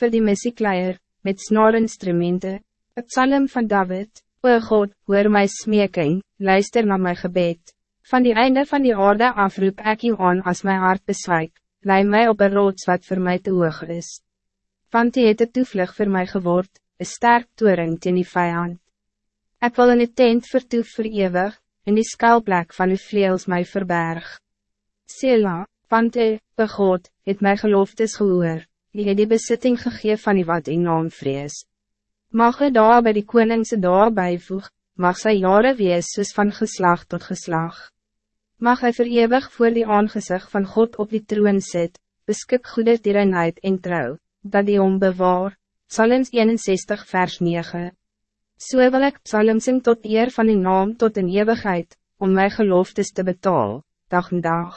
voor die messiekleier, met snaarinstrumenten, het psalm van David, O God, hoor my smeking, luister naar mijn gebed. Van die einde van die aarde afroep ek u aan as my hart beswijk, lei mij op een rots wat voor mij te hoog is. Want die het een toevlug voor mij geword, een sterk toering teen die vijand. Ik wil in die tent vertoef voor eeuwig, in die skuilplek van uw vleels mij verberg. Sela, want u, God, het my geloftes gehoor, die het die besitting gegeven van die wat in naam vrees. Mag u daar bij die koningse daar bijvoeg, mag sy jare wees soos van geslag tot geslag. Mag hy verewig voor die aangezicht van God op die troon sit, beskik goede tierenheid en trouw, dat die om bewaar, Psalms 61 vers 9. So wil ek psalm sing tot eer van die naam tot in eeuwigheid, om mijn geloftes te betaal, dag en dag.